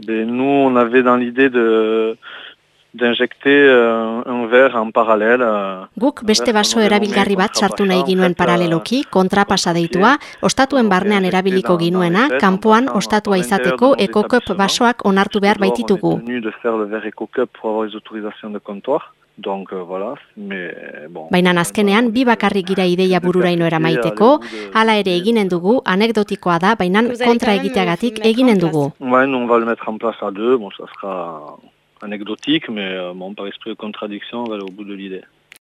Ben, nous, on avait dans l'idée de d'injecter euh, un verre en parallèle. Euh, Guk beste baso erabilgarri bat sartu nahi ginuen paraleloki, kontrapasa deitua, ostatuen barnean erabiliko ginuena, kanpoan ostatua izateko ekokop basoak onartu behar baititugu. Le. Donc, euh, voilà, mais bon. Baina azkenean bi bakarrik gira ideia bururaino eramaiteko, hala ere eginen dugu, anekdotikoa da, baina kontra egiteagatik eginen dugu. Nous on va le mettre en place à deux, bon, ça sera anecdotique, mais euh, bon, par esprit de contradiction, on va aller au bout de l'idée.